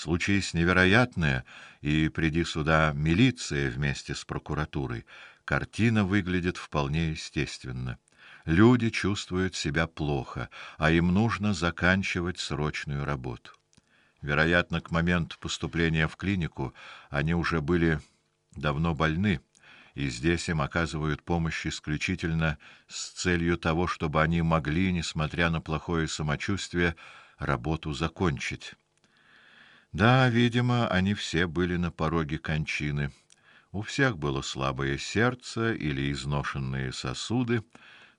Случись невероятное, и приди сюда милиция вместе с прокуратурой, картина выглядит вполне естественно. Люди чувствуют себя плохо, а им нужно заканчивать срочную работу. Вероятно, к моменту поступления в клинику они уже были давно больны, и здесь им оказывают помощь исключительно с целью того, чтобы они могли, несмотря на плохое самочувствие, работу закончить. Да, видимо, они все были на пороге кончины. У всех было слабое сердце или изношенные сосуды.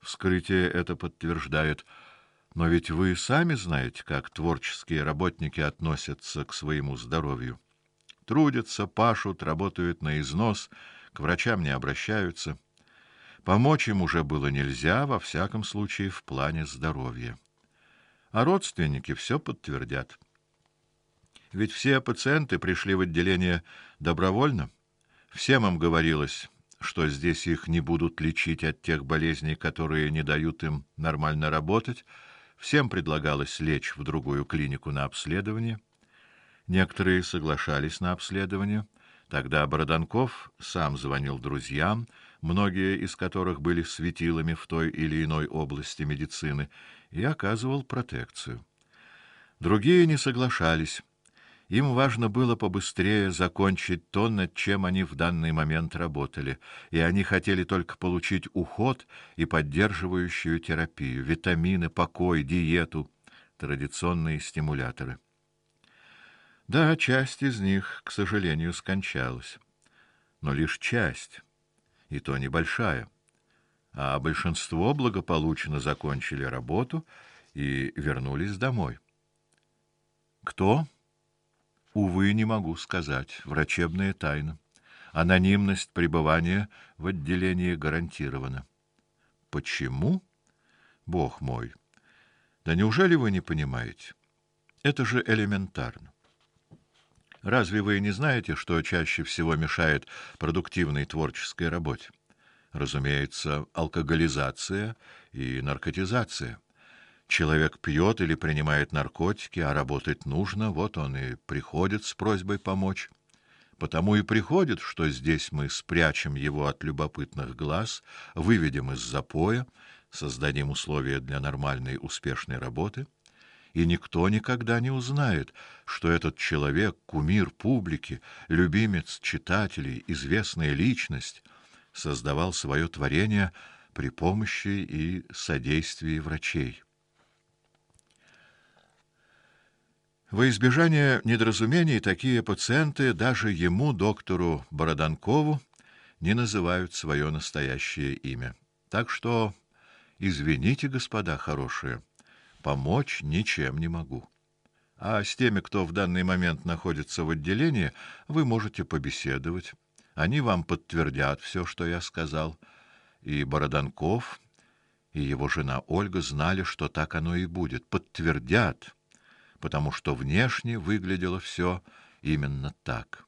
Вскрытие это подтверждает. Но ведь вы сами знаете, как творческие работники относятся к своему здоровью. Трудятся, пашут, работают на износ, к врачам не обращаются. Помочь им уже было нельзя, во всяком случае, в плане здоровья. А родственники все подтвердят. Ведь все пациенты пришли в отделение добровольно. Всем им говорилось, что здесь их не будут лечить от тех болезней, которые не дают им нормально работать. Всем предлагалось лечь в другую клинику на обследование. Некоторые соглашались на обследование. Тогда Бороданков сам звонил друзьям, многие из которых были светилами в той или иной области медицины, и оказывал протекцию. Другие не соглашались. Им важно было побыстрее закончить то, над чем они в данный момент работали, и они хотели только получить уход и поддерживающую терапию, витамины, покой, диету, традиционные стимуляторы. Да, часть из них, к сожалению, скончалась. Но лишь часть, и то небольшая. А большинство благополучно закончили работу и вернулись домой. Кто? Увы, не могу сказать. Врачебная тайна. Анонимность пребывания в отделении гарантирована. Почему? Бог мой. Да неужели вы не понимаете? Это же элементарно. Разве вы не знаете, что чаще всего мешает продуктивной творческой работе? Разумеется, алкоголизация и наркотизация. Человек пьет или принимает наркотики, а работать нужно, вот он и приходит с просьбой помочь. Потому и приходит, что здесь мы спрячем его от любопытных глаз, выведем из запоя, создадим условия для нормальной успешной работы, и никто никогда не узнает, что этот человек кумир публики, любимец читателей, известная личность, создавал свое творение при помощи и содействии врачей. Во избежание недоразумений такие пациенты даже ему, доктору Бороданкову, не называют свое настоящее имя. Так что извините, господа хорошие, помочь ничем не могу. А с теми, кто в данный момент находится в отделении, вы можете побеседовать. Они вам подтвердят все, что я сказал. И Бороданков, и его жена Ольга знали, что так оно и будет. Подтвердят потому что внешне выглядело все именно так.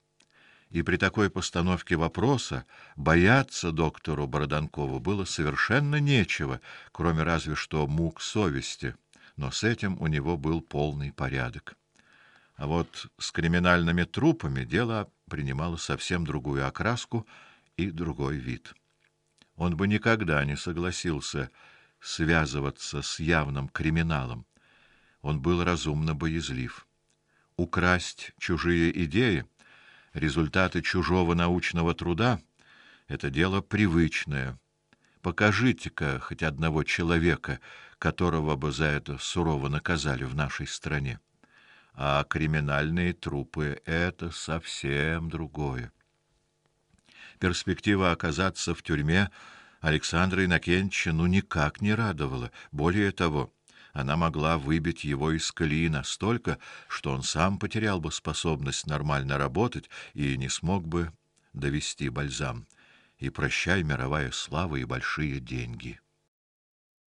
И при такой постановке вопроса бояться доктору Бороданкову было совершенно нечего, кроме разве что мук совести, но с этим у него был полный порядок. А вот с криминальными трупами дело принимало совсем другую окраску и другой вид. Он бы никогда не согласился связываться с явным криминалом, он был разумно боязлив. Украсть чужие идеи, результаты чужого научного труда это дело привычное. Покажите-ка хоть одного человека, которого бы за это сурово наказали в нашей стране. А криминальные трупы это совсем другое. Перспектива оказаться в тюрьме Александра Иннокентьевича ну никак не радовала. Более того, она могла выбить его из колеи настолько, что он сам потерял бы способность нормально работать и не смог бы довести бальзам. И прощай мировая слава и большие деньги.